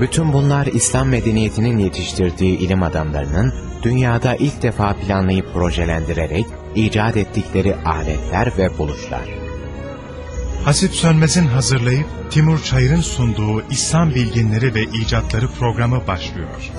Bütün bunlar İslam medeniyetinin yetiştirdiği ilim adamlarının dünyada ilk defa planlayıp projelendirerek icat ettikleri aletler ve buluşlar. Hasip Sönmez'in hazırlayıp Timur Çayır'ın sunduğu İslam Bilginleri ve İcatları programı başlıyor.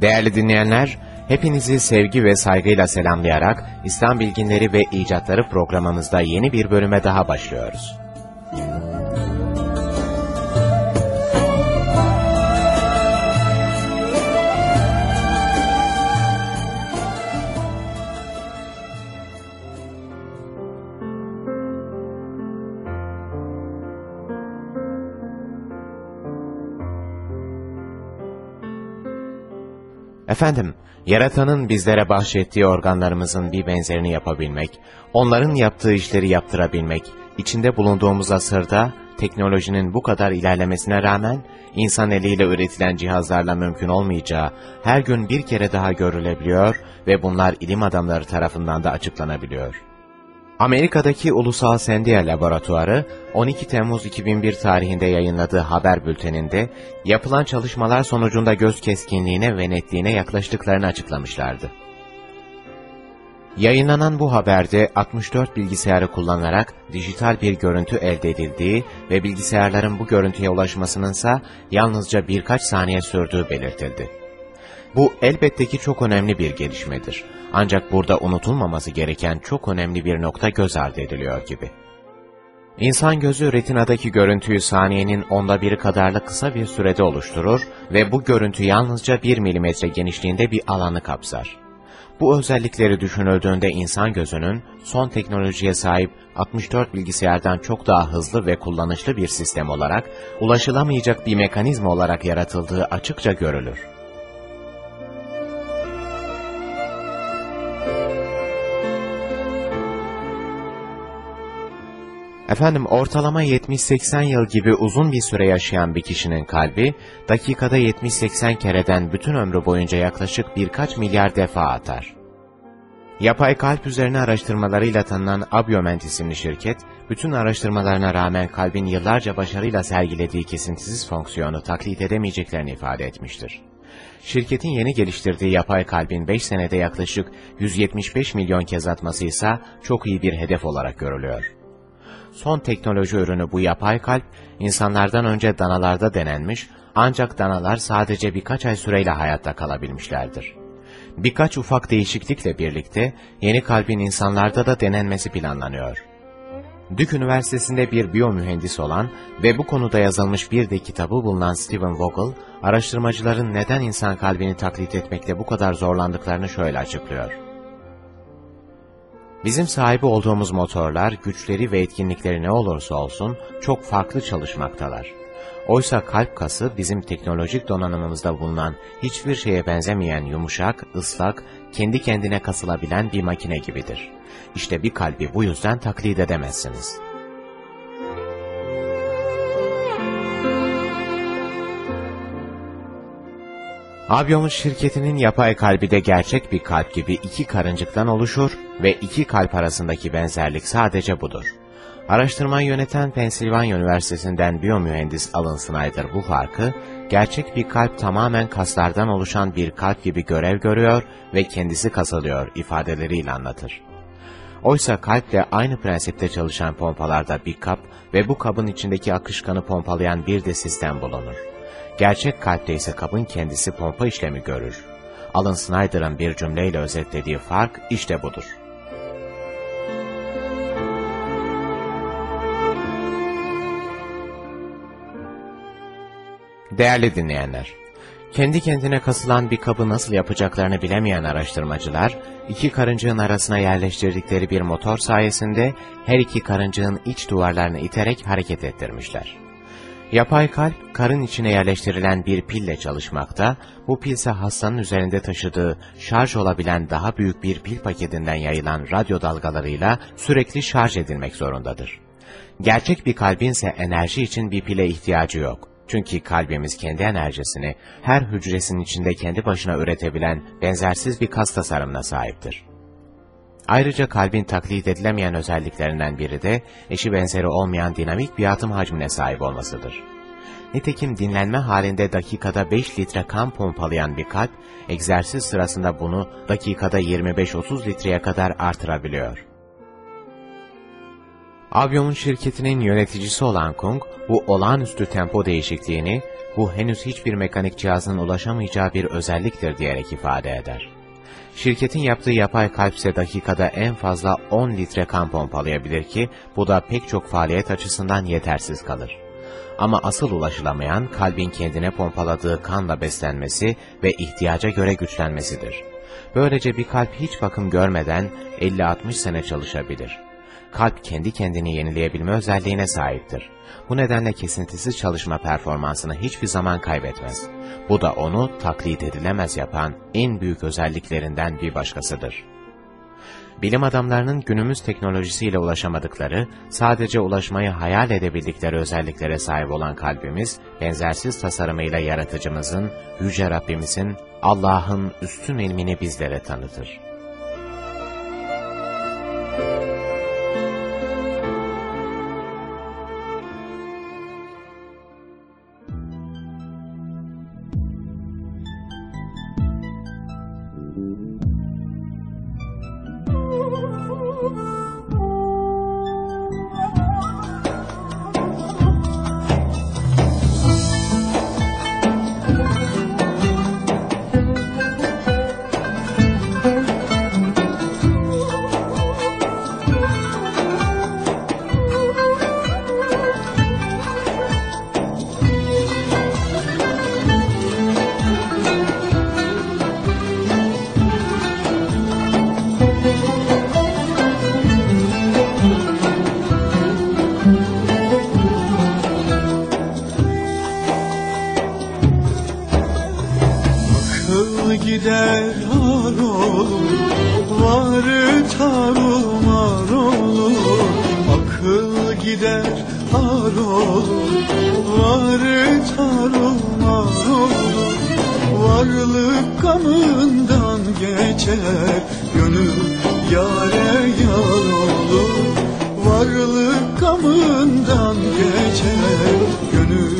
Değerli dinleyenler, hepinizi sevgi ve saygıyla selamlayarak İslam Bilginleri ve İcatları programımızda yeni bir bölüme daha başlıyoruz. Efendim, Yaratan'ın bizlere bahşettiği organlarımızın bir benzerini yapabilmek, onların yaptığı işleri yaptırabilmek, içinde bulunduğumuz asırda teknolojinin bu kadar ilerlemesine rağmen insan eliyle üretilen cihazlarla mümkün olmayacağı her gün bir kere daha görülebiliyor ve bunlar ilim adamları tarafından da açıklanabiliyor. Amerika'daki Ulusal Sendiya Laboratuvarı 12 Temmuz 2001 tarihinde yayınladığı haber bülteninde yapılan çalışmalar sonucunda göz keskinliğine ve netliğine yaklaştıklarını açıklamışlardı. Yayınlanan bu haberde 64 bilgisayarı kullanarak dijital bir görüntü elde edildiği ve bilgisayarların bu görüntüye ulaşmasının ise yalnızca birkaç saniye sürdüğü belirtildi. Bu elbette ki çok önemli bir gelişmedir. Ancak burada unutulmaması gereken çok önemli bir nokta göz ardı ediliyor gibi. İnsan gözü retinadaki görüntüyü saniyenin onda biri kadarla kısa bir sürede oluşturur ve bu görüntü yalnızca 1 milimetre genişliğinde bir alanı kapsar. Bu özellikleri düşünüldüğünde insan gözünün son teknolojiye sahip 64 bilgisayardan çok daha hızlı ve kullanışlı bir sistem olarak ulaşılamayacak bir mekanizma olarak yaratıldığı açıkça görülür. Efendim ortalama 70-80 yıl gibi uzun bir süre yaşayan bir kişinin kalbi, dakikada 70-80 kereden bütün ömrü boyunca yaklaşık birkaç milyar defa atar. Yapay kalp üzerine araştırmalarıyla tanınan Abioment isimli şirket, bütün araştırmalarına rağmen kalbin yıllarca başarıyla sergilediği kesintisiz fonksiyonu taklit edemeyeceklerini ifade etmiştir. Şirketin yeni geliştirdiği yapay kalbin 5 senede yaklaşık 175 milyon kez atması ise çok iyi bir hedef olarak görülüyor. Son teknoloji ürünü bu yapay kalp, insanlardan önce danalarda denenmiş, ancak danalar sadece birkaç ay süreyle hayatta kalabilmişlerdir. Birkaç ufak değişiklikle birlikte yeni kalbin insanlarda da denenmesi planlanıyor. Duke Üniversitesi'nde bir biyomühendis olan ve bu konuda yazılmış bir de kitabı bulunan Stephen Vogel, araştırmacıların neden insan kalbini taklit etmekte bu kadar zorlandıklarını şöyle açıklıyor. Bizim sahibi olduğumuz motorlar, güçleri ve etkinlikleri ne olursa olsun çok farklı çalışmaktalar. Oysa kalp kası bizim teknolojik donanımımızda bulunan hiçbir şeye benzemeyen yumuşak, ıslak, kendi kendine kasılabilen bir makine gibidir. İşte bir kalbi bu yüzden taklit edemezsiniz. Aviomuz şirketinin yapay kalbi de gerçek bir kalp gibi iki karıncıktan oluşur ve iki kalp arasındaki benzerlik sadece budur. Araştırmayı yöneten Pensilvanya Üniversitesi'nden biyomühendis Alan Snyder bu farkı, gerçek bir kalp tamamen kaslardan oluşan bir kalp gibi görev görüyor ve kendisi kasılıyor ifadeleriyle anlatır. Oysa kalple aynı prensipte çalışan pompalarda bir kap ve bu kabın içindeki akışkanı pompalayan bir de sistem bulunur. Gerçek kalpte ise kabın kendisi pompa işlemi görür. Alan Snyder'ın bir cümleyle özetlediği fark işte budur. Değerli dinleyenler, Kendi kendine kasılan bir kabı nasıl yapacaklarını bilemeyen araştırmacılar, iki karıncığın arasına yerleştirdikleri bir motor sayesinde her iki karıncığın iç duvarlarını iterek hareket ettirmişler. Yapay kalp, karın içine yerleştirilen bir pille çalışmakta, bu pil ise hastanın üzerinde taşıdığı şarj olabilen daha büyük bir pil paketinden yayılan radyo dalgalarıyla sürekli şarj edilmek zorundadır. Gerçek bir kalbin ise enerji için bir pile ihtiyacı yok. Çünkü kalbimiz kendi enerjisini her hücresinin içinde kendi başına üretebilen benzersiz bir kas tasarımına sahiptir. Ayrıca kalbin taklit edilemeyen özelliklerinden biri de eşi benzeri olmayan dinamik bir atım hacmine sahip olmasıdır. Nitekim dinlenme halinde dakikada 5 litre kan pompalayan bir kalp, egzersiz sırasında bunu dakikada 25-30 litreye kadar artırabiliyor. Avyonun şirketinin yöneticisi olan Kung, bu olağanüstü tempo değişikliğini, bu henüz hiçbir mekanik cihazın ulaşamayacağı bir özelliktir diyerek ifade eder. Şirketin yaptığı yapay kalp ise dakikada en fazla 10 litre kan pompalayabilir ki, bu da pek çok faaliyet açısından yetersiz kalır. Ama asıl ulaşılamayan kalbin kendine pompaladığı kanla beslenmesi ve ihtiyaca göre güçlenmesidir. Böylece bir kalp hiç bakım görmeden 50-60 sene çalışabilir kalp kendi kendini yenileyebilme özelliğine sahiptir. Bu nedenle kesintisiz çalışma performansını hiçbir zaman kaybetmez. Bu da onu taklit edilemez yapan en büyük özelliklerinden bir başkasıdır. Bilim adamlarının günümüz teknolojisiyle ulaşamadıkları, sadece ulaşmayı hayal edebildikleri özelliklere sahip olan kalbimiz, benzersiz tasarımıyla yaratıcımızın, Yüce Rabbimizin, Allah'ın üstün ilmini bizlere tanıtır. Varlık kanından geçer Gönül yare yar olur. Varlık kanından geçer Gönül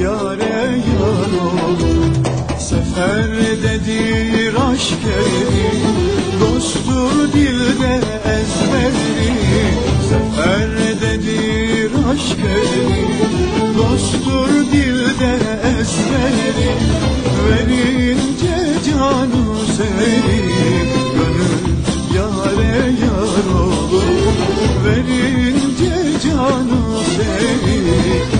yare yar olur. Seferdedir aşk eli Dosttur dilde ezberi. Seferdedir aşk eli Dosttur dilde ezberi verince canu senin Gönül yare yar olur. Verince canu senin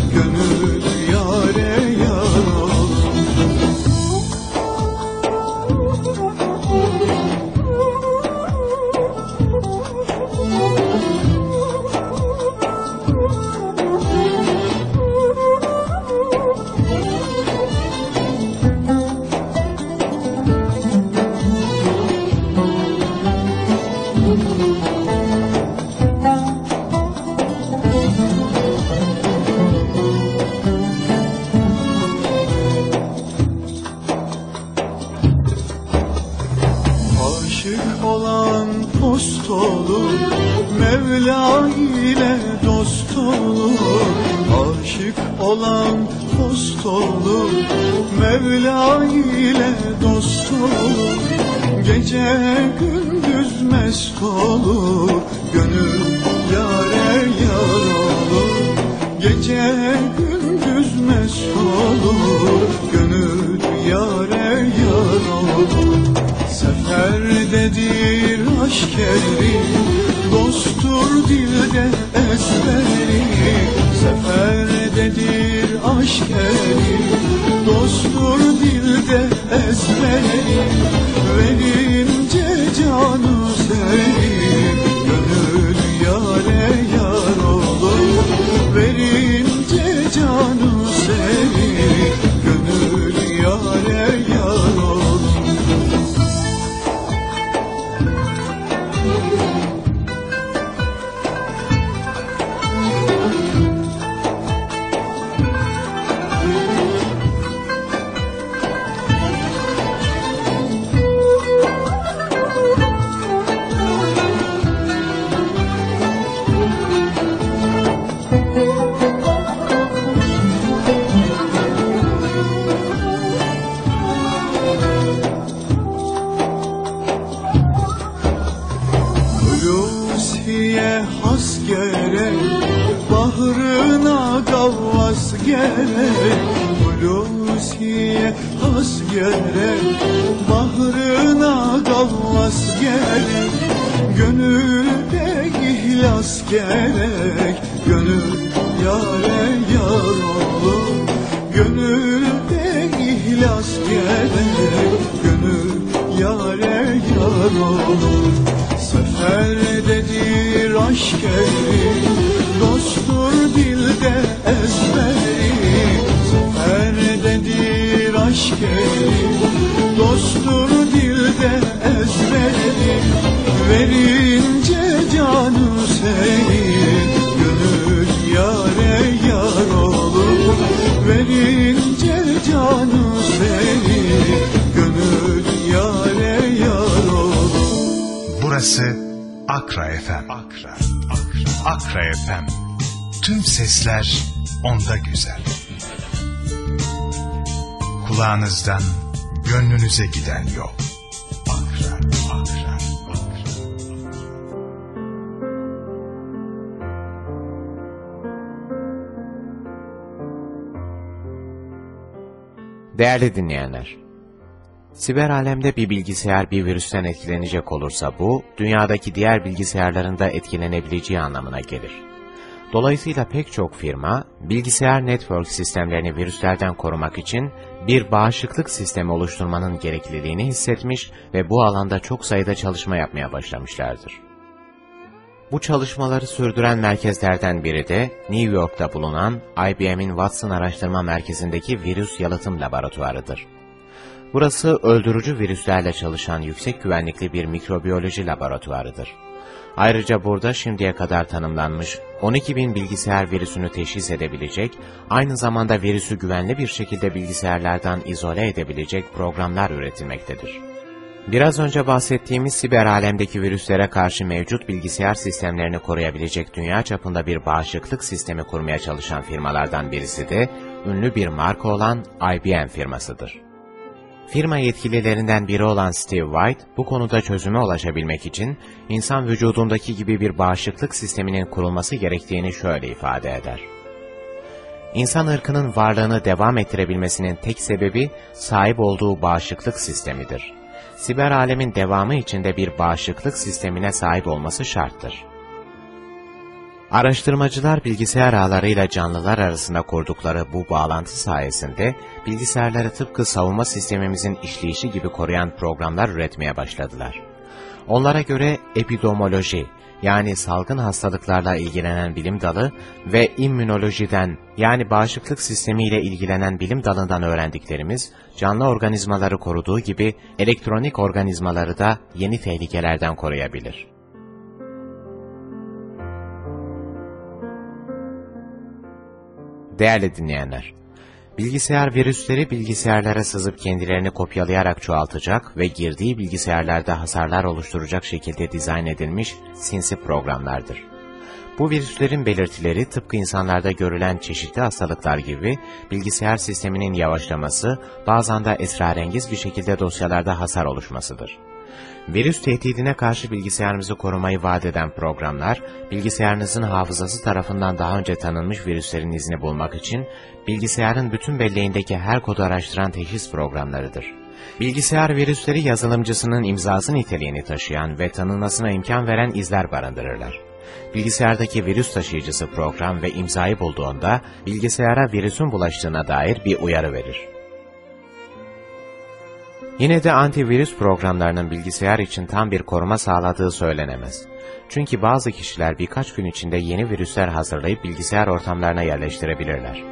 mest olur Gönül yare er yar olur. Gece gündüz mest olur Gönül yare er yar olur. Seferdedir aşk eli Dosttur dilde esmeri. Seferdedir aşk eli Dosttur dilde esmeri. Velir yar olur Gönülde ihlas gerek Gönül yare yar olur Seferdedir aşk eri Dostur dilde ezberi. Seferdedir aşk eri Dostur dilde ezberi. Verince canı senin Verince canı senin Gönül yare yar olur Burası Akra FM. Akra, Akra, Akra FM. Tüm sesler onda güzel. Kulağınızdan gönlünüze giden yol. Değerli dinleyenler, siber alemde bir bilgisayar bir virüsten etkilenecek olursa bu, dünyadaki diğer bilgisayarların da etkilenebileceği anlamına gelir. Dolayısıyla pek çok firma, bilgisayar network sistemlerini virüslerden korumak için bir bağışıklık sistemi oluşturmanın gerekliliğini hissetmiş ve bu alanda çok sayıda çalışma yapmaya başlamışlardır. Bu çalışmaları sürdüren merkezlerden biri de New York'ta bulunan IBM'in Watson Araştırma Merkezi'ndeki virüs yalıtım laboratuvarıdır. Burası öldürücü virüslerle çalışan yüksek güvenlikli bir mikrobiyoloji laboratuvarıdır. Ayrıca burada şimdiye kadar tanımlanmış 12 bin bilgisayar virüsünü teşhis edebilecek, aynı zamanda virüsü güvenli bir şekilde bilgisayarlardan izole edebilecek programlar üretilmektedir. Biraz önce bahsettiğimiz siber alemdeki virüslere karşı mevcut bilgisayar sistemlerini koruyabilecek dünya çapında bir bağışıklık sistemi kurmaya çalışan firmalardan birisi de ünlü bir marka olan IBM firmasıdır. Firma yetkililerinden biri olan Steve White, bu konuda çözüme ulaşabilmek için insan vücudundaki gibi bir bağışıklık sisteminin kurulması gerektiğini şöyle ifade eder. İnsan ırkının varlığını devam ettirebilmesinin tek sebebi sahip olduğu bağışıklık sistemidir. Siber alemin devamı için de bir bağışıklık sistemine sahip olması şarttır. Araştırmacılar bilgisayar ağlarıyla canlılar arasında kurdukları bu bağlantı sayesinde bilgisayarları tıpkı savunma sistemimizin işleyişi gibi koruyan programlar üretmeye başladılar. Onlara göre epidemioloji yani salgın hastalıklarla ilgilenen bilim dalı ve immünolojiden yani bağışıklık sistemiyle ilgilenen bilim dalından öğrendiklerimiz canlı organizmaları koruduğu gibi elektronik organizmaları da yeni tehlikelerden koruyabilir. Değerli dinleyenler, bilgisayar virüsleri bilgisayarlara sızıp kendilerini kopyalayarak çoğaltacak ve girdiği bilgisayarlarda hasarlar oluşturacak şekilde dizayn edilmiş sinsi programlardır. Bu virüslerin belirtileri tıpkı insanlarda görülen çeşitli hastalıklar gibi bilgisayar sisteminin yavaşlaması, bazen de esrarengiz bir şekilde dosyalarda hasar oluşmasıdır. Virüs tehdidine karşı bilgisayarımızı korumayı vaat eden programlar, bilgisayarınızın hafızası tarafından daha önce tanınmış virüslerin izini bulmak için, bilgisayarın bütün belleğindeki her kodu araştıran teşhis programlarıdır. Bilgisayar virüsleri yazılımcısının imzası niteliğini taşıyan ve tanınmasına imkan veren izler barındırırlar. Bilgisayardaki virüs taşıyıcısı program ve imzayı bulduğunda, bilgisayara virüsün bulaştığına dair bir uyarı verir. Yine de antivirüs programlarının bilgisayar için tam bir koruma sağladığı söylenemez. Çünkü bazı kişiler birkaç gün içinde yeni virüsler hazırlayıp bilgisayar ortamlarına yerleştirebilirler.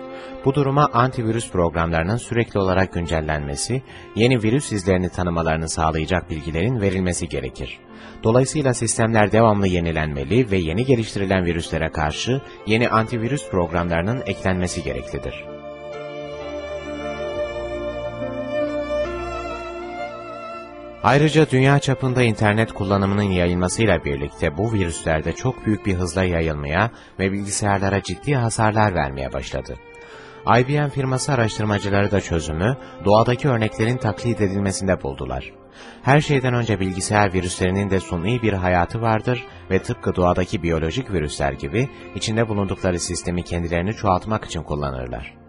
Bu duruma antivirüs programlarının sürekli olarak güncellenmesi, yeni virüs izlerini tanımalarını sağlayacak bilgilerin verilmesi gerekir. Dolayısıyla sistemler devamlı yenilenmeli ve yeni geliştirilen virüslere karşı yeni antivirüs programlarının eklenmesi gereklidir. Ayrıca dünya çapında internet kullanımının yayılmasıyla birlikte bu virüsler de çok büyük bir hızla yayılmaya ve bilgisayarlara ciddi hasarlar vermeye başladı. IBM firması araştırmacıları da çözümü, doğadaki örneklerin taklit edilmesinde buldular. Her şeyden önce bilgisayar virüslerinin de suni bir hayatı vardır ve tıpkı doğadaki biyolojik virüsler gibi içinde bulundukları sistemi kendilerini çoğaltmak için kullanırlar.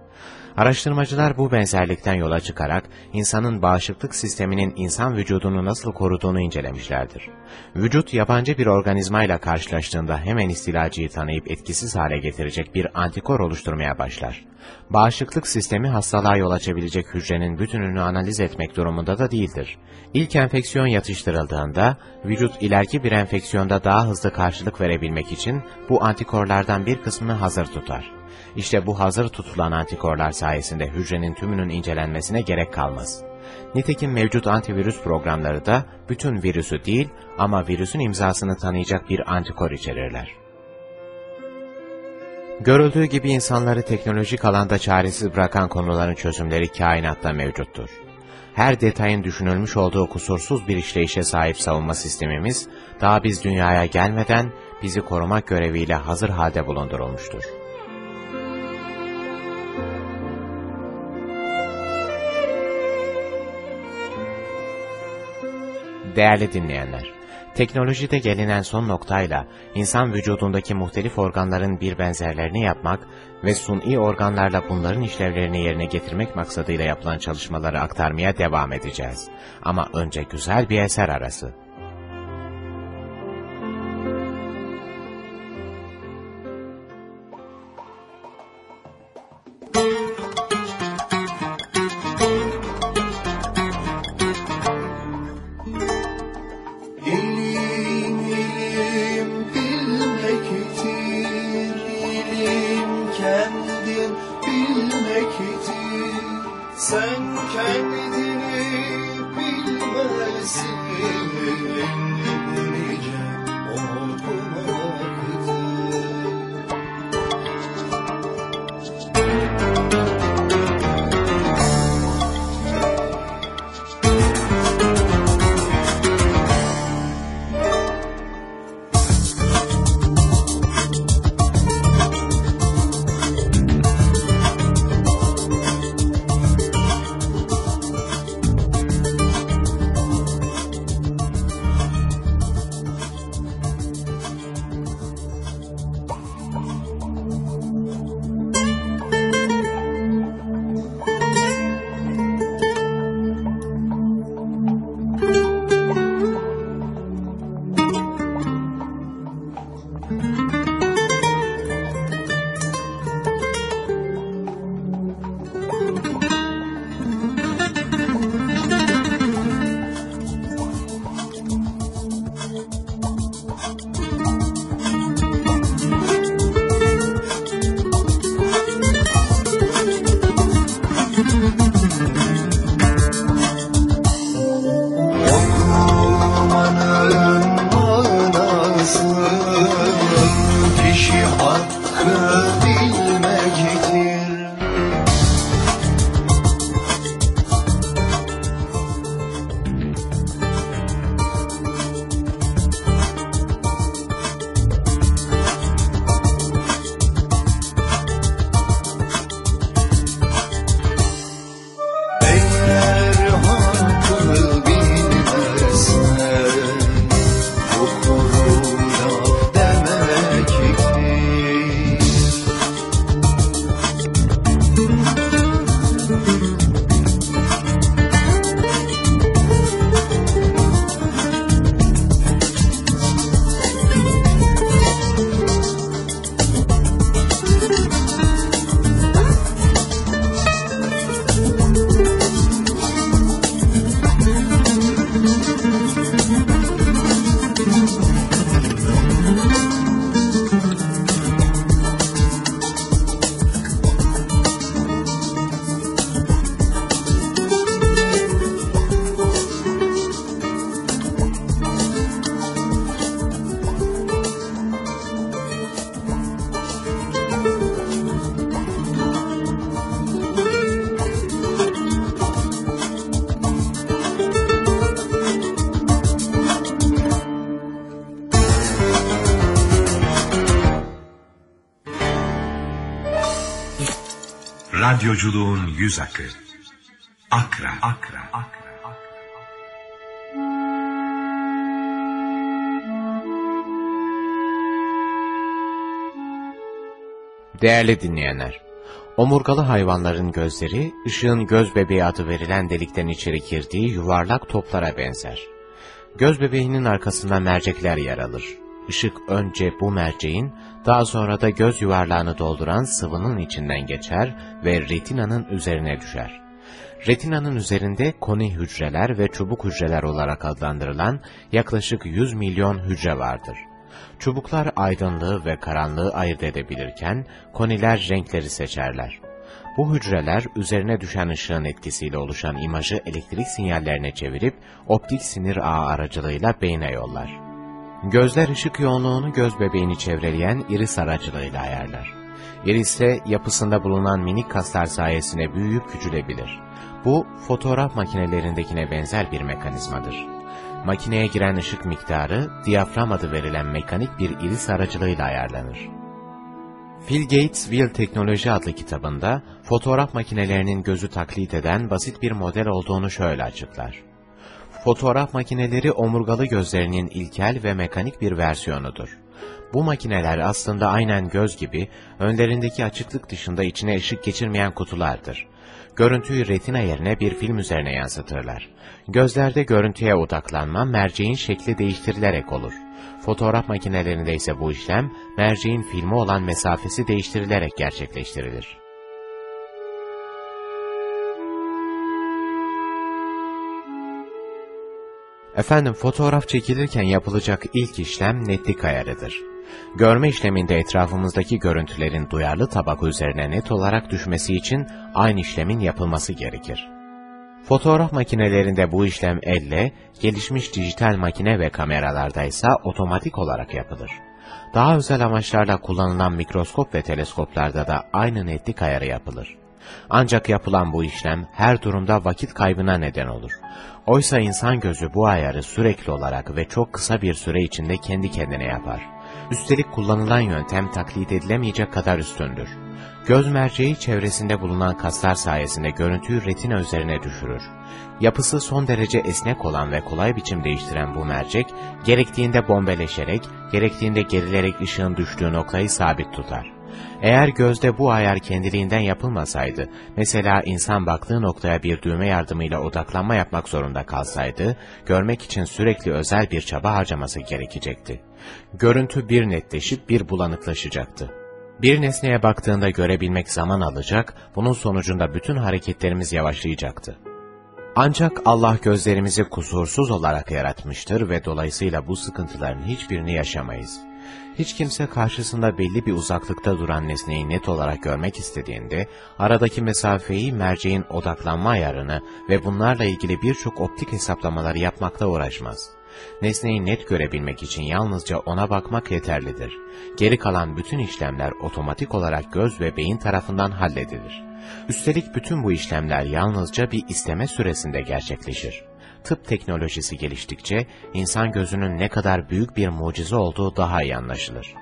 Araştırmacılar bu benzerlikten yola çıkarak insanın bağışıklık sisteminin insan vücudunu nasıl koruduğunu incelemişlerdir. Vücut yabancı bir organizmayla karşılaştığında hemen istilacıyı tanıyıp etkisiz hale getirecek bir antikor oluşturmaya başlar. Bağışıklık sistemi hastalığa yol açabilecek hücrenin bütününü analiz etmek durumunda da değildir. İlk enfeksiyon yatıştırıldığında, vücut ileriki bir enfeksiyonda daha hızlı karşılık verebilmek için bu antikorlardan bir kısmını hazır tutar. İşte bu hazır tutulan antikorlar sayesinde hücrenin tümünün incelenmesine gerek kalmaz. Nitekim mevcut antivirüs programları da bütün virüsü değil ama virüsün imzasını tanıyacak bir antikor içerirler. Görüldüğü gibi insanları teknolojik alanda çaresiz bırakan konuların çözümleri kainatta mevcuttur. Her detayın düşünülmüş olduğu kusursuz bir işleyişe sahip savunma sistemimiz, daha biz dünyaya gelmeden bizi korumak göreviyle hazır halde bulundurulmuştur. Değerli dinleyenler, teknolojide gelinen son noktayla insan vücudundaki muhtelif organların bir benzerlerini yapmak ve suni organlarla bunların işlevlerini yerine getirmek maksadıyla yapılan çalışmaları aktarmaya devam edeceğiz. Ama önce güzel bir eser arası. Radyoculuğun yüz akı. Akra. Akra. Akra. Değerli dinleyenler, omurgalı hayvanların gözleri, ışığın göz bebeği adı verilen delikten içeri girdiği yuvarlak toplara benzer. Göz bebeğinin arkasında mercekler yer alır. Işık önce bu merceğin, daha sonra da göz yuvarlağını dolduran sıvının içinden geçer ve retinanın üzerine düşer. Retinanın üzerinde koni hücreler ve çubuk hücreler olarak adlandırılan yaklaşık 100 milyon hücre vardır. Çubuklar aydınlığı ve karanlığı ayırt edebilirken, koniler renkleri seçerler. Bu hücreler üzerine düşen ışığın etkisiyle oluşan imajı elektrik sinyallerine çevirip optik sinir ağı aracılığıyla beyne yollar. Gözler ışık yoğunluğunu göz bebeğini çevreleyen iris aracılığıyla ayarlar. Iris ise yapısında bulunan minik kaslar sayesinde büyüyüp küçülebilir. Bu fotoğraf makinelerindekine benzer bir mekanizmadır. Makineye giren ışık miktarı diyafram adı verilen mekanik bir iris aracılığıyla ayarlanır. Phil Gates Will Teknoloji adlı kitabında fotoğraf makinelerinin gözü taklit eden basit bir model olduğunu şöyle açıklar. Fotoğraf makineleri omurgalı gözlerinin ilkel ve mekanik bir versiyonudur. Bu makineler aslında aynen göz gibi önlerindeki açıklık dışında içine ışık geçirmeyen kutulardır. Görüntüyü retina yerine bir film üzerine yansıtırlar. Gözlerde görüntüye odaklanma merceğin şekli değiştirilerek olur. Fotoğraf makinelerinde ise bu işlem merceğin filmi olan mesafesi değiştirilerek gerçekleştirilir. Efendim fotoğraf çekilirken yapılacak ilk işlem netlik ayarıdır. Görme işleminde etrafımızdaki görüntülerin duyarlı tabak üzerine net olarak düşmesi için aynı işlemin yapılması gerekir. Fotoğraf makinelerinde bu işlem elle, gelişmiş dijital makine ve kameralarda ise otomatik olarak yapılır. Daha özel amaçlarla kullanılan mikroskop ve teleskoplarda da aynı netlik ayarı yapılır. Ancak yapılan bu işlem her durumda vakit kaybına neden olur. Oysa insan gözü bu ayarı sürekli olarak ve çok kısa bir süre içinde kendi kendine yapar. Üstelik kullanılan yöntem taklit edilemeyecek kadar üstündür. Göz merceği çevresinde bulunan kaslar sayesinde görüntüyü retina üzerine düşürür. Yapısı son derece esnek olan ve kolay biçim değiştiren bu mercek, gerektiğinde bombeleşerek, gerektiğinde gerilerek ışığın düştüğü noktayı sabit tutar. Eğer gözde bu ayar kendiliğinden yapılmasaydı, mesela insan baktığı noktaya bir düğme yardımıyla odaklanma yapmak zorunda kalsaydı, görmek için sürekli özel bir çaba harcaması gerekecekti. Görüntü bir netleşip bir bulanıklaşacaktı. Bir nesneye baktığında görebilmek zaman alacak, bunun sonucunda bütün hareketlerimiz yavaşlayacaktı. Ancak Allah gözlerimizi kusursuz olarak yaratmıştır ve dolayısıyla bu sıkıntıların hiçbirini yaşamayız. Hiç kimse karşısında belli bir uzaklıkta duran nesneyi net olarak görmek istediğinde, aradaki mesafeyi, merceğin odaklanma ayarını ve bunlarla ilgili birçok optik hesaplamaları yapmakla uğraşmaz. Nesneyi net görebilmek için yalnızca ona bakmak yeterlidir. Geri kalan bütün işlemler otomatik olarak göz ve beyin tarafından halledilir. Üstelik bütün bu işlemler yalnızca bir isteme süresinde gerçekleşir. Tıp teknolojisi geliştikçe insan gözünün ne kadar büyük bir mucize olduğu daha iyi anlaşılır.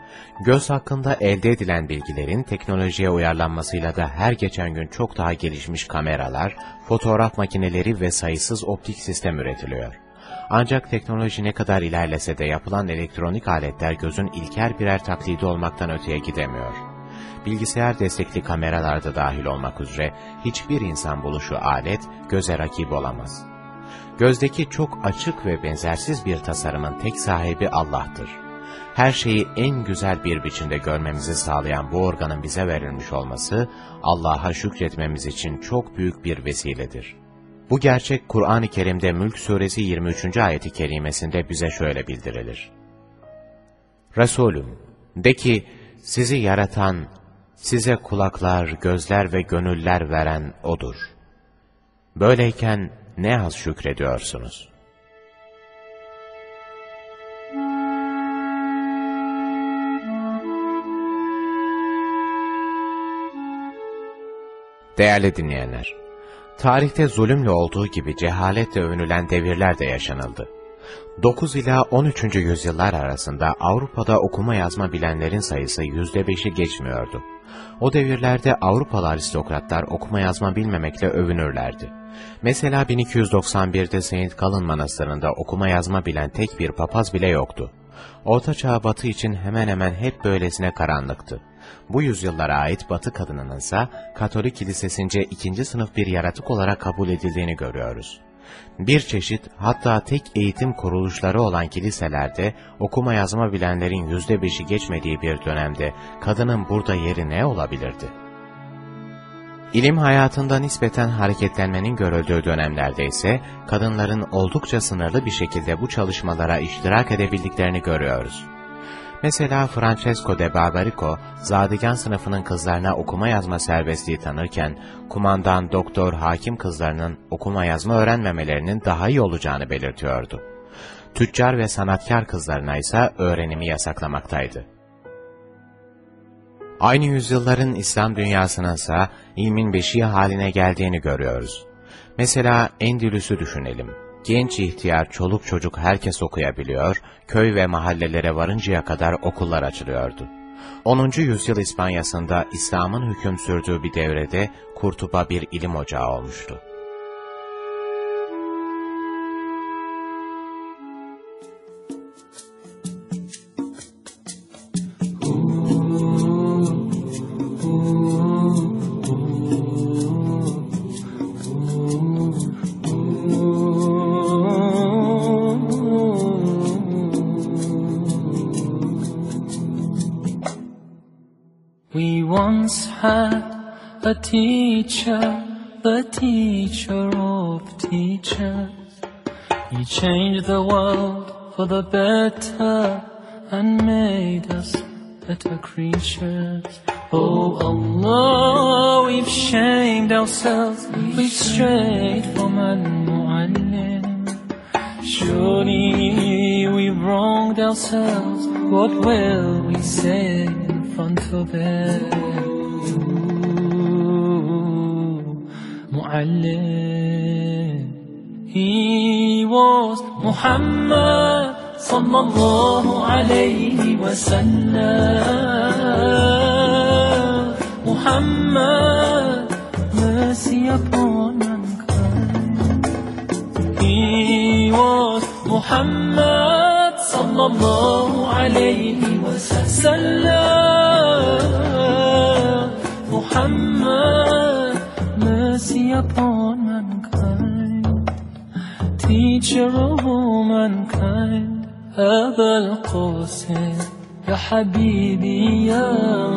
Göz hakkında elde edilen bilgilerin teknolojiye uyarlanmasıyla da her geçen gün çok daha gelişmiş kameralar, fotoğraf makineleri ve sayısız optik sistem üretiliyor. Ancak teknoloji ne kadar ilerlese de yapılan elektronik aletler gözün ilker birer taklidi olmaktan öteye gidemiyor. Bilgisayar destekli kameralarda dahil olmak üzere hiçbir insan buluşu alet göze rakip olamaz. Gözdeki çok açık ve benzersiz bir tasarımın tek sahibi Allah'tır. Her şeyi en güzel bir biçimde görmemizi sağlayan bu organın bize verilmiş olması, Allah'a şükretmemiz için çok büyük bir vesiledir. Bu gerçek Kur'an-ı Kerim'de Mülk Suresi 23. ayeti kerimesinde bize şöyle bildirilir. Resulüm, de ki, sizi yaratan, size kulaklar, gözler ve gönüller veren O'dur. Böyleyken ne az şükrediyorsunuz? Değerli dinleyenler, tarihte zulümle olduğu gibi cehaletle övünülen devirler de yaşanıldı. 9 ila 13. yüzyıllar arasında Avrupa'da okuma yazma bilenlerin sayısı %5'i geçmiyordu. O devirlerde Avrupalı aristokratlar okuma yazma bilmemekle övünürlerdi. Mesela 1291'de Saint Gallen Manastırı'nda okuma yazma bilen tek bir papaz bile yoktu. Orta Çağ Batı için hemen hemen hep böylesine karanlıktı. Bu yüzyıllara ait Batı kadınının ise Katolik kilisesince ikinci sınıf bir yaratık olarak kabul edildiğini görüyoruz. Bir çeşit hatta tek eğitim kuruluşları olan kiliselerde okuma yazma bilenlerin yüzde beşi geçmediği bir dönemde kadının burada yeri ne olabilirdi? İlim hayatında nispeten hareketlenmenin görüldüğü dönemlerde ise kadınların oldukça sınırlı bir şekilde bu çalışmalara iştirak edebildiklerini görüyoruz. Mesela Francesco de Barbarico, zadigan sınıfının kızlarına okuma yazma serbestliği tanırken, kumandan, doktor, hakim kızlarının okuma yazma öğrenmemelerinin daha iyi olacağını belirtiyordu. Tüccar ve sanatkar kızlarına ise öğrenimi yasaklamaktaydı. Aynı yüzyılların İslam dünyasının ise ilmin beşiği haline geldiğini görüyoruz. Mesela Endülüs'ü düşünelim. Genç ihtiyar, çoluk çocuk herkes okuyabiliyor, köy ve mahallelere varıncaya kadar okullar açılıyordu. 10. yüzyıl İspanya'sında İslam'ın hüküm sürdüğü bir devrede Kurtuba bir ilim ocağı olmuştu. Had a teacher, the teacher of teachers. He changed the world for the better and made us better creatures. Oh Allah, we've shamed ourselves, we've strayed from Al-Mu'allim. Surely we've wronged ourselves, what will we say in front of it? عليه He was Muhammad صلى الله عليه وسلم Muhammad mercy upon mankind He was Muhammad صلى الله عليه وسلم محمد upon mankind. Teacher of all mankind, أبا القاسم يا حبيبي يا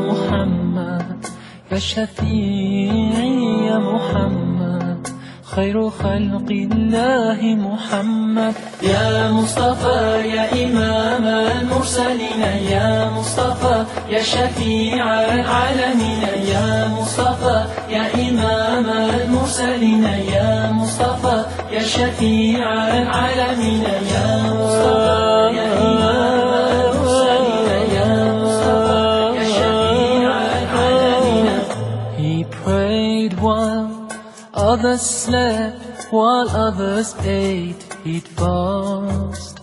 محمد يا شفيعي يا محمد خير خلق الله محمد. يا مصطفى يا إمام المرسلين يا مصطفى يا شفيع العالمين يا مصطفى يا إمام المرسلين يا مصطفى يا شفيع العالمين يا مصطفى. Others slept while others ate, he'd fast.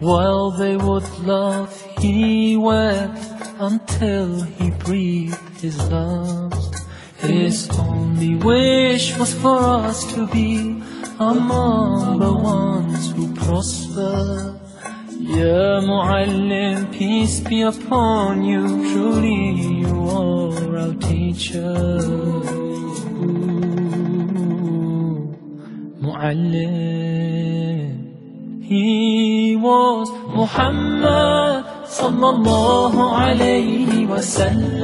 While they would laugh, he wept until he breathed his last. His only wish was for us to be among the ones who prosper. Ya Muallim, peace be upon you, truly you are our teacher. Muallim. He was Muhammad sallallahu alayhi wa sallam.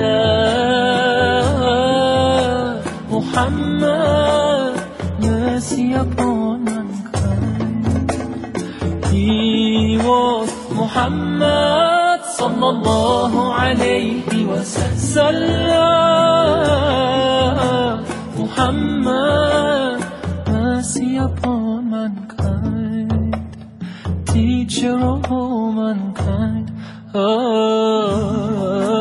Muhammad, mercy upon mankind. He was Muhammad sallallahu alayhi wa sallam. Muhammad, mercy upon mankind, teacher of all mankind. Oh,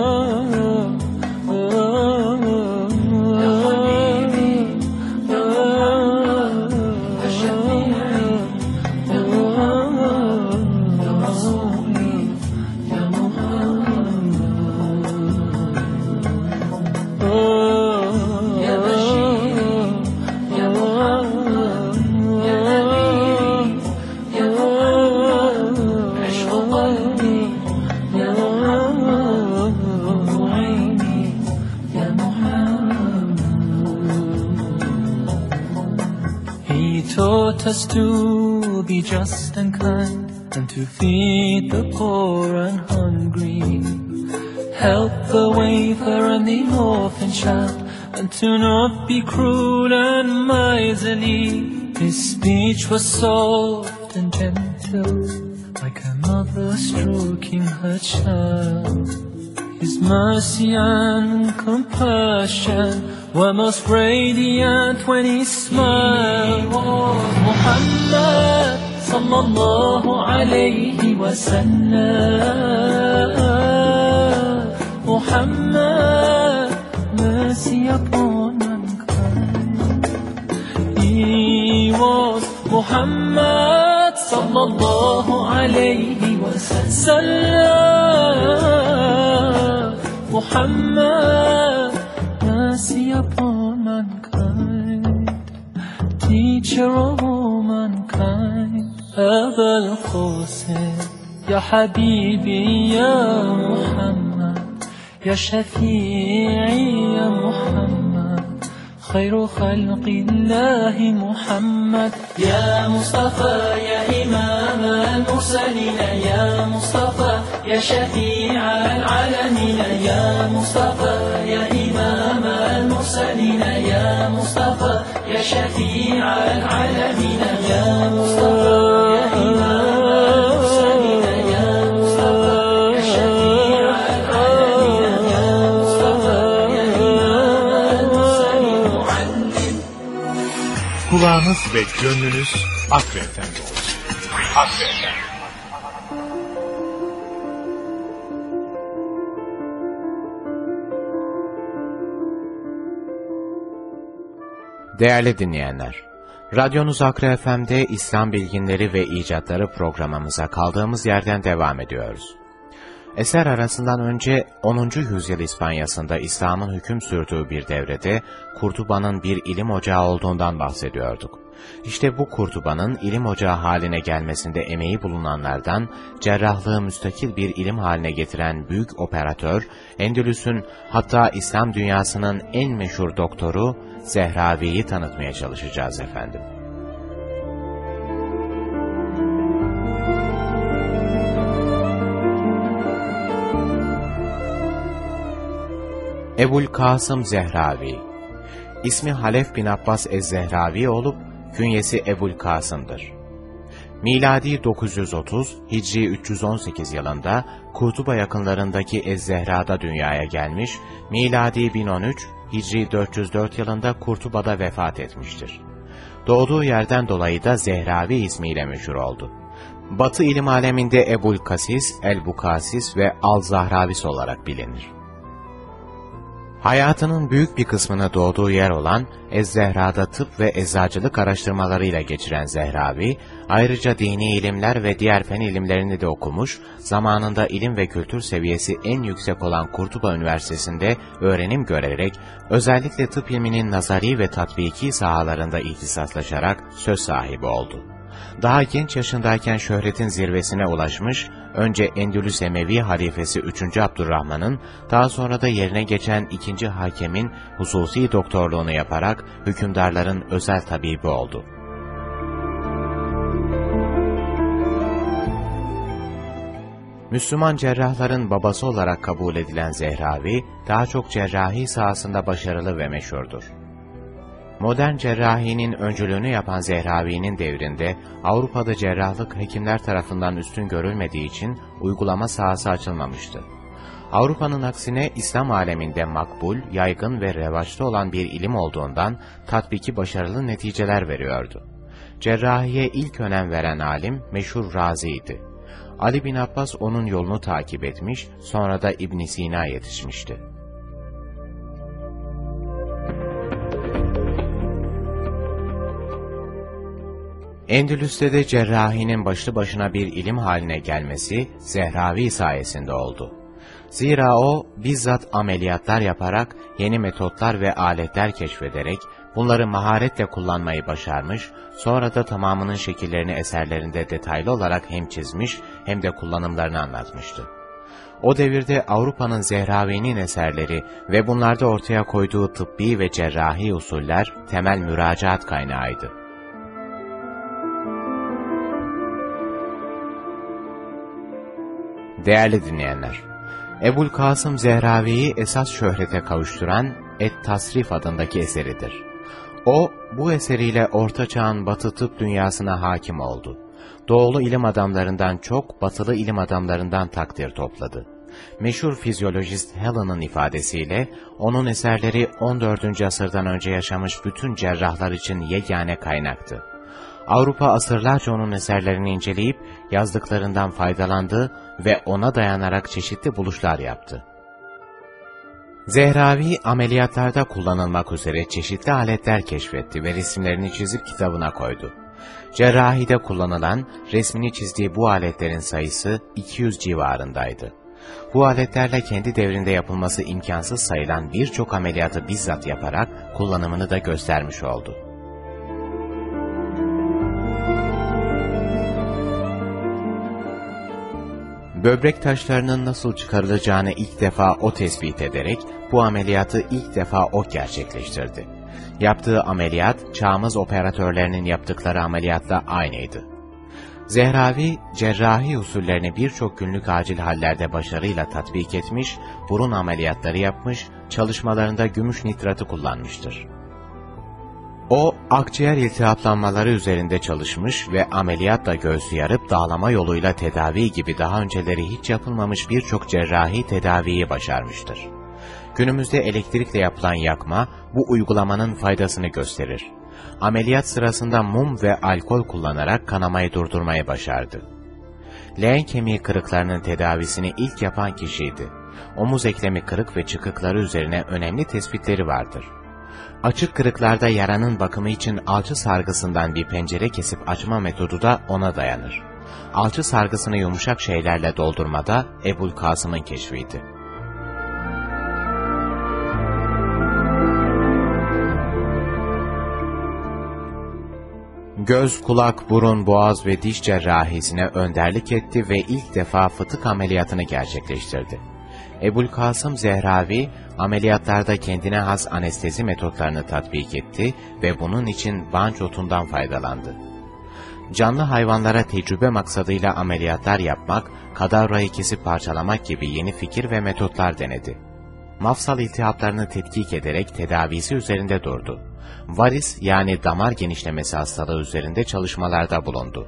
to be just and kind, and to feed the poor and hungry. Help the wafer and the orphan child, and to not be cruel and miserly. His speech was soft and gentle, like a mother stroking her child. His mercy and compassion Where most radiant when he smiles was Muhammad صلى الله عليه وسلم Muhammad mercy upon mankind He was Muhammad صلى الله عليه وسلم Muhammad mercy upon mankind, teacher of all mankind. أبا القاسم يا حبيبي يا محمد يا شفيعي يا محمد خير خلق الله محمد يا مصطفى يا إمام المرسلين يا مصطفى يا شفيع العالمين يا مصطفى يا إمام المرسلين يا مصطفى يا شفيع العالمين يا مصطفى يا إمام المرسلين يا مصطفى يا شفيع العالمين يا مصطفى يا إمام المرسلين معلم Kulağınız ve gönlünüz Akre Değerli dinleyenler, Radyonuz Akra FM'de İslam Bilginleri ve İcatları programımıza kaldığımız yerden devam ediyoruz. Eser arasından önce 10. yüzyıl İspanyasında İslam'ın hüküm sürdüğü bir devrede Kurtuba'nın bir ilim ocağı olduğundan bahsediyorduk. İşte bu Kurtuba'nın ilim ocağı haline gelmesinde emeği bulunanlardan cerrahlığı müstakil bir ilim haline getiren büyük operatör, Endülüs'ün hatta İslam dünyasının en meşhur doktoru Zehravi'yi tanıtmaya çalışacağız efendim. Ebul Kasım Zehravi İsmi Halef bin Abbas Ez-Zehravi olup künyesi Ebul Kasım'dır. Miladi 930, Hicri 318 yılında Kurtuba yakınlarındaki Ez-Zehra'da dünyaya gelmiş, miladi 1013, Hicri 404 yılında Kurtuba'da vefat etmiştir. Doğduğu yerden dolayı da Zehravi ismiyle meşhur oldu. Batı ilim aleminde Ebul Kasis, El-Bukasis ve Al-Zahravis olarak bilinir. Hayatının büyük bir kısmını doğduğu yer olan Ez-Zehra'da tıp ve eczacılık araştırmalarıyla geçiren Zehravi, ayrıca dini ilimler ve diğer fen ilimlerini de okumuş, zamanında ilim ve kültür seviyesi en yüksek olan Kurtuba Üniversitesi'nde öğrenim görerek, özellikle tıp ilminin nazari ve tatbiki sahalarında ihtisaslaşarak söz sahibi oldu. Daha genç yaşındayken şöhretin zirvesine ulaşmış, önce Endülüs Emevi halifesi 3. Abdurrahman'ın, daha sonra da yerine geçen 2. hakemin hususi doktorluğunu yaparak hükümdarların özel tabibi oldu. Müslüman cerrahların babası olarak kabul edilen Zehravi, daha çok cerrahi sahasında başarılı ve meşhurdur. Modern cerrahinin öncülüğünü yapan Zehravi'nin devrinde Avrupa'da cerrahlık hekimler tarafından üstün görülmediği için uygulama sahası açılmamıştı. Avrupa'nın aksine İslam aleminde makbul, yaygın ve revaçta olan bir ilim olduğundan tatbiki başarılı neticeler veriyordu. Cerrahiye ilk önem veren alim meşhur Razi'ydi. Ali bin Abbas onun yolunu takip etmiş, sonra da İbn Sina yetişmişti. Endülüs'te de cerrahinin başlı başına bir ilim haline gelmesi Zehravi sayesinde oldu. Zira o bizzat ameliyatlar yaparak yeni metotlar ve aletler keşfederek bunları maharetle kullanmayı başarmış, sonra da tamamının şekillerini eserlerinde detaylı olarak hem çizmiş hem de kullanımlarını anlatmıştı. O devirde Avrupa'nın Zehravi'nin eserleri ve bunlarda ortaya koyduğu tıbbi ve cerrahi usuller temel müracaat kaynağıydı. Değerli dinleyenler, Ebul Kasım Zehravi'yi esas şöhrete kavuşturan Et Tasrif adındaki eseridir. O, bu eseriyle Orta Çağ'ın batı tıp dünyasına hakim oldu. Doğulu ilim adamlarından çok, batılı ilim adamlarından takdir topladı. Meşhur fizyolojist Helen'ın ifadesiyle, onun eserleri 14. asırdan önce yaşamış bütün cerrahlar için yegane kaynaktı. Avrupa asırlarca onun eserlerini inceleyip yazdıklarından faydalandı ve ona dayanarak çeşitli buluşlar yaptı. Zehravi ameliyatlarda kullanılmak üzere çeşitli aletler keşfetti ve resimlerini çizip kitabına koydu. Cerrahide kullanılan, resmini çizdiği bu aletlerin sayısı 200 civarındaydı. Bu aletlerle kendi devrinde yapılması imkansız sayılan birçok ameliyatı bizzat yaparak kullanımını da göstermiş oldu. Böbrek taşlarının nasıl çıkarılacağını ilk defa o tespit ederek bu ameliyatı ilk defa o gerçekleştirdi. Yaptığı ameliyat çağımız operatörlerinin yaptıkları ameliyatla aynıydı. Zehravi, cerrahi usullerini birçok günlük acil hallerde başarıyla tatbik etmiş, burun ameliyatları yapmış, çalışmalarında gümüş nitratı kullanmıştır. O, akciğer iltihaplanmaları üzerinde çalışmış ve ameliyatla göğsü yarıp dağlama yoluyla tedavi gibi daha önceleri hiç yapılmamış birçok cerrahi tedaviyi başarmıştır. Günümüzde elektrikle yapılan yakma, bu uygulamanın faydasını gösterir. Ameliyat sırasında mum ve alkol kullanarak kanamayı durdurmayı başardı. Leğen kemiği kırıklarının tedavisini ilk yapan kişiydi. Omuz eklemi kırık ve çıkıkları üzerine önemli tespitleri vardır. Açık kırıklarda yaranın bakımı için alçı sargısından bir pencere kesip açma metodu da ona dayanır. Alçı sargısını yumuşak şeylerle doldurmada Ebul Kasım'ın keşfiydi. Göz, kulak, burun, boğaz ve diş cerrahisine önderlik etti ve ilk defa fıtık ameliyatını gerçekleştirdi. Ebul Kasım Zehravi, ameliyatlarda kendine has anestezi metotlarını tatbik etti ve bunun için banç otundan faydalandı. Canlı hayvanlara tecrübe maksadıyla ameliyatlar yapmak, kadavrayı kesip parçalamak gibi yeni fikir ve metotlar denedi. Mafsal iltihaplarını tetkik ederek tedavisi üzerinde durdu. Varis yani damar genişlemesi hastalığı üzerinde çalışmalarda bulundu.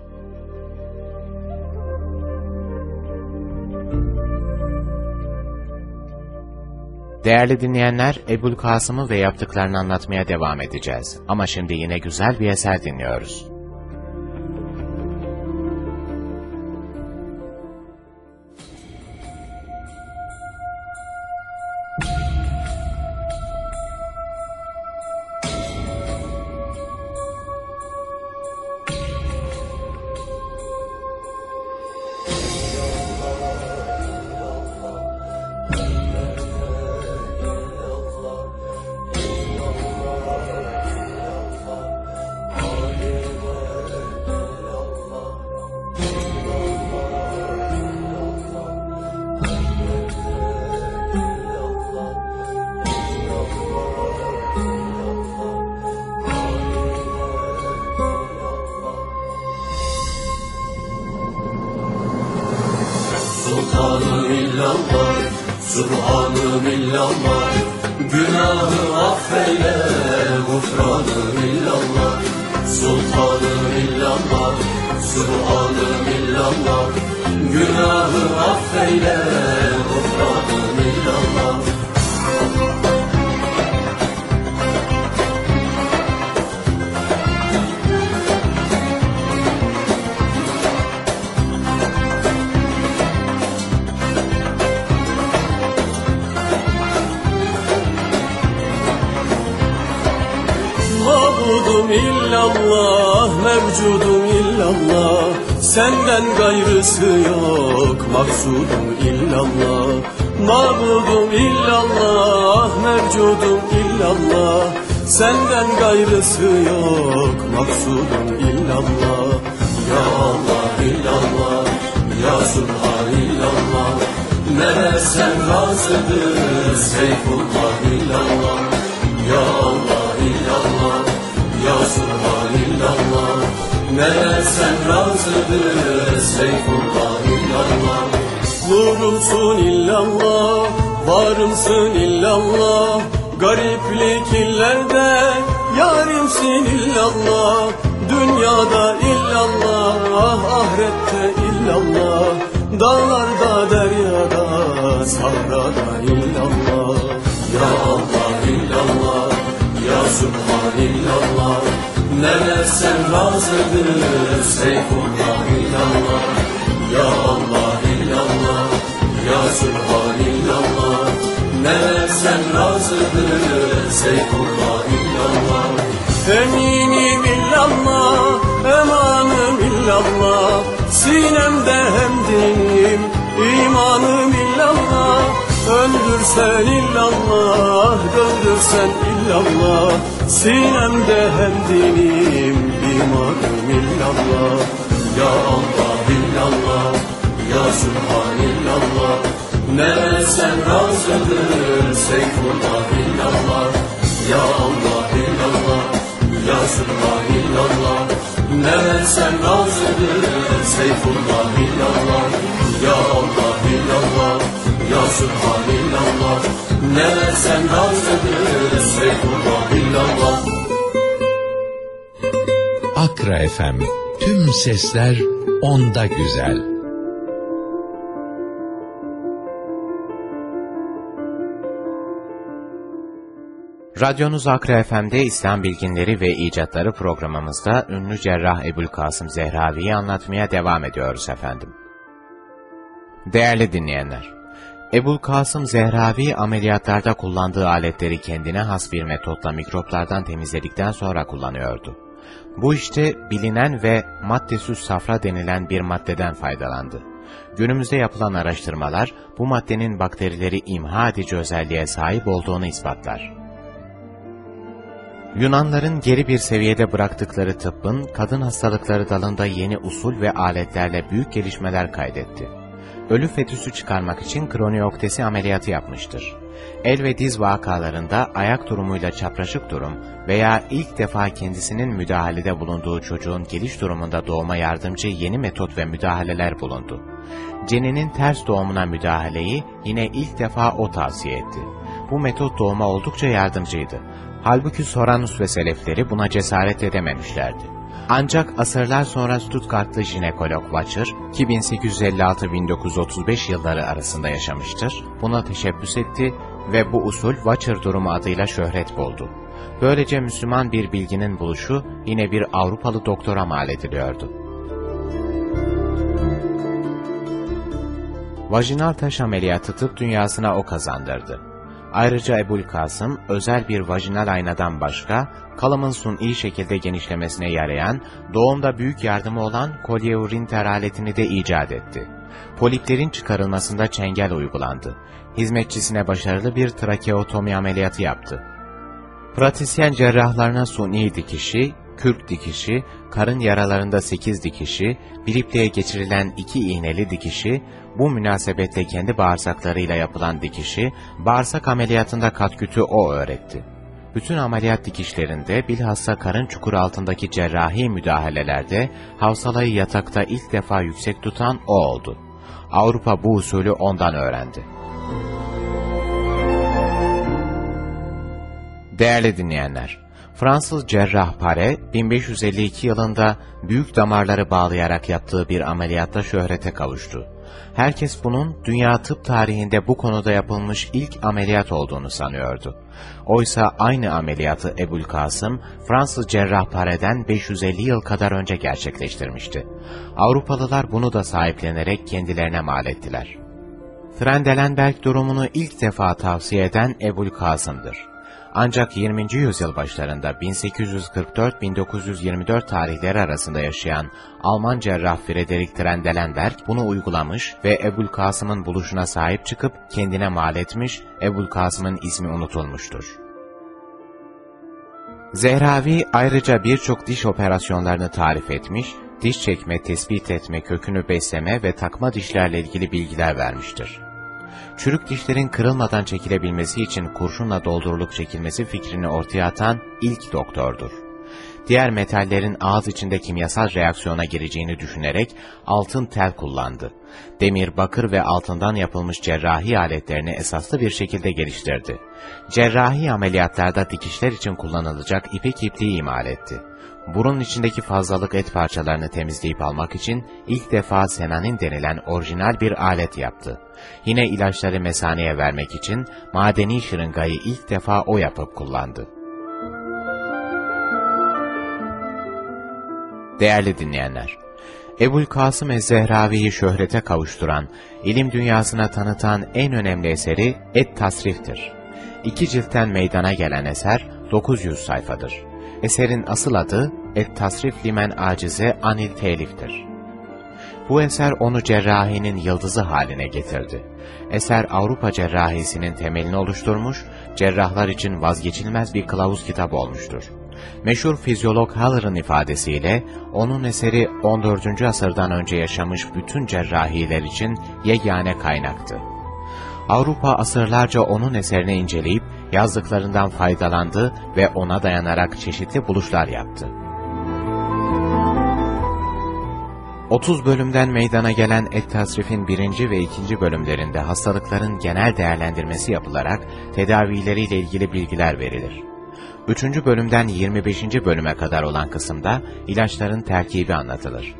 Değerli dinleyenler, Ebul Kasım'ı ve yaptıklarını anlatmaya devam edeceğiz. Ama şimdi yine güzel bir eser dinliyoruz. Affeyle, gufranım illallah Sultanım illallah, Subhanım illallah Günahı affeyle, mevcudum illallah Senden gayrısı yok, maksudum illallah Mabudum illallah, mevcudum illallah Senden gayrısı yok, maksudum illallah Ya Allah illallah, ya Subhan illallah Ne sen razıdır, Seyfullah illallah Ya Allah ya Subhan illallah Ne sen razıdır, Seyfullah illallah Nurumsun illallah, varımsın illallah Gariplik illerde yarimsin illallah. Dünyada illallah, ahirette illallah Dağlarda, deryada, sahrada illallah Ya Allah. illallah Subhanallah Neler sen razıdır Seyfullah illallah Ya Allah illallah Ya Subhanallah Neler sen razıdır Seyfullah illallah Eminim illallah, emanım illallah Sinemde hem dinim, imanım illallah Öldürsen illallah, döndürsen illallah Sinemde hem dinim, imanım illallah. Ya Allah illallah Ya Subhanallah Neler sen razıdır Seyfullah illallah. Ya Allah illallah Ya Subhanallah Neler sen razıdır Seyfullah illallah Ya Allah illallah Ya Subhanallah Neler sen razıdır Seyfullah illallah Akra FM. Tüm sesler onda güzel. Radyonuz Akra FM'de İslam Bilginleri ve İcatları programımızda ünlü cerrah Ebul Kasım Zehravi'yi anlatmaya devam ediyoruz efendim. Değerli dinleyenler, Ebul Kasım Zehravi ameliyatlarda kullandığı aletleri kendine has bir metotla mikroplardan temizledikten sonra kullanıyordu. Bu işte bilinen ve maddesüs safra denilen bir maddeden faydalandı. Günümüzde yapılan araştırmalar bu maddenin bakterileri imha edici özelliğe sahip olduğunu ispatlar. Yunanların geri bir seviyede bıraktıkları tıbbın kadın hastalıkları dalında yeni usul ve aletlerle büyük gelişmeler kaydetti. Ölü fetüsü çıkarmak için kronioktesi ameliyatı yapmıştır. El ve diz vakalarında ayak durumuyla çapraşık durum veya ilk defa kendisinin müdahalede bulunduğu çocuğun geliş durumunda doğuma yardımcı yeni metot ve müdahaleler bulundu. Ceninin ters doğumuna müdahaleyi yine ilk defa o tavsiye etti. Bu metot doğuma oldukça yardımcıydı. Halbuki Soranus ve Selefleri buna cesaret edememişlerdi. Ancak asırlar sonra Stuttgartlı jinekolog Watcher, ki 1856-1935 yılları arasında yaşamıştır, buna teşebbüs etti ve bu usul Watcher durumu adıyla şöhret buldu. Böylece Müslüman bir bilginin buluşu yine bir Avrupalı doktora mal ediliyordu. Vajinal taş ameliyatı tıp dünyasına o kazandırdı. Ayrıca Ebul Kasım, özel bir vajinal aynadan başka, kalımın suni şekilde genişlemesine yarayan, doğumda büyük yardımı olan kolyeurinter aletini de icat etti. Poliplerin çıkarılmasında çengel uygulandı. Hizmetçisine başarılı bir trakeotomi ameliyatı yaptı. Pratisyen cerrahlarına suni dikişi, kürk dikişi, karın yaralarında 8 dikişi, bir ipliğe geçirilen iki iğneli dikişi, bu münasebetle kendi bağırsaklarıyla yapılan dikişi, bağırsak ameliyatında katkütü o öğretti. Bütün ameliyat dikişlerinde bilhassa karın çukuru altındaki cerrahi müdahalelerde havsalayı yatakta ilk defa yüksek tutan o oldu. Avrupa bu usulü ondan öğrendi. Değerli dinleyenler, Fransız cerrah Pare, 1552 yılında büyük damarları bağlayarak yaptığı bir ameliyatta şöhrete kavuştu. Herkes bunun dünya tıp tarihinde bu konuda yapılmış ilk ameliyat olduğunu sanıyordu. Oysa aynı ameliyatı Ebul Kasım, Fransız cerrah Pare'den 550 yıl kadar önce gerçekleştirmişti. Avrupalılar bunu da sahiplenerek kendilerine mal ettiler. Trendelenberg durumunu ilk defa tavsiye eden Ebul Kasım'dır. Ancak 20. yüzyıl başlarında 1844-1924 tarihleri arasında yaşayan Alman cerrah Friedrich Trendelenberg bunu uygulamış ve Ebul Kasım'ın buluşuna sahip çıkıp kendine mal etmiş, Ebul Kasım'ın ismi unutulmuştur. Zehravi ayrıca birçok diş operasyonlarını tarif etmiş, diş çekme, tespit etme, kökünü besleme ve takma dişlerle ilgili bilgiler vermiştir çürük dişlerin kırılmadan çekilebilmesi için kurşunla doldurulup çekilmesi fikrini ortaya atan ilk doktordur. diğer metallerin ağız içinde kimyasal reaksiyona gireceğini düşünerek altın tel kullandı. Demir, bakır ve altından yapılmış cerrahi aletlerini esaslı bir şekilde geliştirdi. Cerrahi ameliyatlarda dikişler için kullanılacak ipek ipliği imal etti. Burun içindeki fazlalık et parçalarını temizleyip almak için ilk defa senanin denilen orijinal bir alet yaptı. Yine ilaçları mesaneye vermek için madeni şırıngayı ilk defa o yapıp kullandı. Değerli dinleyenler, Ebul Kasım Ez-Zehravi'yi şöhrete kavuşturan, ilim dünyasına tanıtan en önemli eseri Et Tasrif'tir. İki ciltten meydana gelen eser 900 sayfadır. Eserin asıl adı Et Tasrif Limen Acize Anil Telif'tir. Bu eser onu cerrahinin yıldızı haline getirdi. Eser Avrupa cerrahisinin temelini oluşturmuş, cerrahlar için vazgeçilmez bir kılavuz kitap olmuştur. Meşhur fizyolog Haller'ın ifadesiyle, onun eseri 14. asırdan önce yaşamış bütün cerrahiler için yegane kaynaktı. Avrupa asırlarca onun eserini inceleyip yazdıklarından faydalandı ve ona dayanarak çeşitli buluşlar yaptı. 30 bölümden meydana gelen Et Tasrif'in birinci ve ikinci bölümlerinde hastalıkların genel değerlendirmesi yapılarak tedavileriyle ilgili bilgiler verilir. Üçüncü bölümden 25. bölüme kadar olan kısımda ilaçların terkibi anlatılır.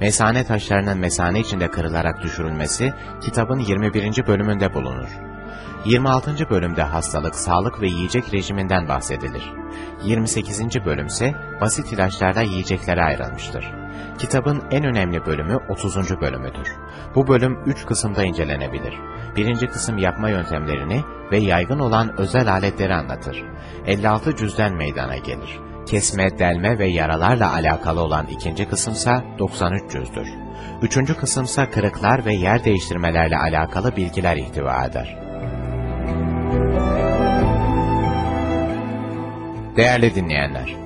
Mesane taşlarının mesane içinde kırılarak düşürülmesi kitabın 21. bölümünde bulunur. 26. bölümde hastalık, sağlık ve yiyecek rejiminden bahsedilir. 28. bölümse basit ilaçlarda yiyeceklere ayrılmıştır. Kitabın en önemli bölümü 30. bölümüdür. Bu bölüm 3 kısımda incelenebilir. Birinci kısım yapma yöntemlerini ve yaygın olan özel aletleri anlatır. 56 cüzden meydana gelir. Kesme, delme ve yaralarla alakalı olan ikinci kısımsa 93 cüzdür. Üçüncü kısımsa kırıklar ve yer değiştirmelerle alakalı bilgiler ihtiva eder. Değerli dinleyenler,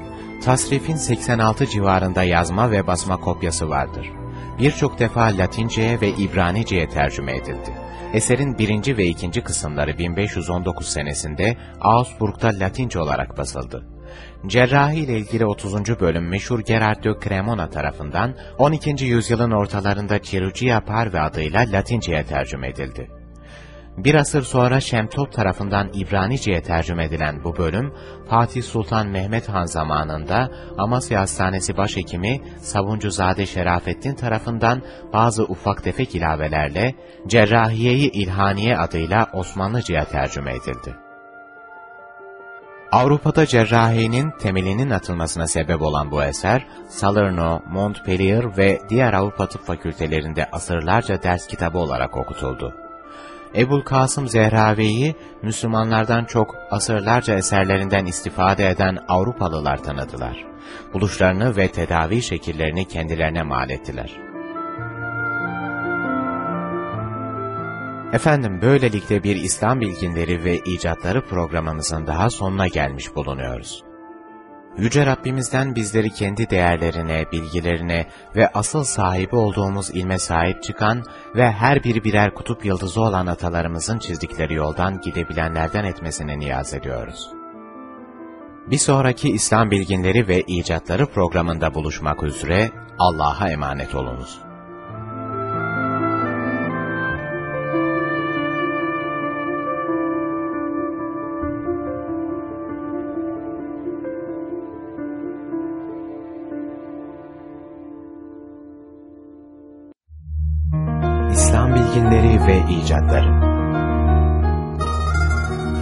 tasrifin 86 civarında yazma ve basma kopyası vardır. Birçok defa Latince'ye ve İbranice'ye tercüme edildi. Eserin birinci ve ikinci kısımları 1519 senesinde Augsburg'da Latince olarak basıldı. Cerrahi ile ilgili 30. bölüm meşhur Gerard de Cremona tarafından 12. yüzyılın ortalarında Chirurgia Parve adıyla Latince'ye tercüme edildi. Bir asır sonra Şemtop tarafından İbranice'ye tercüme edilen bu bölüm, Fatih Sultan Mehmet Han zamanında Amasya Hastanesi Başhekimi Sabuncuzade Şerafettin tarafından bazı ufak tefek ilavelerle Cerrahiye-i İlhaniye adıyla Osmanlıca'ya tercüme edildi. Avrupa'da cerrahinin temelinin atılmasına sebep olan bu eser, Salerno, Montpellier ve diğer Avrupa tıp fakültelerinde asırlarca ders kitabı olarak okutuldu. Ebul Kasım Zehravi'yi Müslümanlardan çok asırlarca eserlerinden istifade eden Avrupalılar tanıdılar. Buluşlarını ve tedavi şekillerini kendilerine mal ettiler. Efendim böylelikle bir İslam bilginleri ve icatları programımızın daha sonuna gelmiş bulunuyoruz. Yüce Rabbimizden bizleri kendi değerlerine, bilgilerine ve asıl sahibi olduğumuz ilme sahip çıkan ve her biri birer kutup yıldızı olan atalarımızın çizdikleri yoldan gidebilenlerden etmesine niyaz ediyoruz. Bir sonraki İslam bilginleri ve icatları programında buluşmak üzere Allah'a emanet olunuz.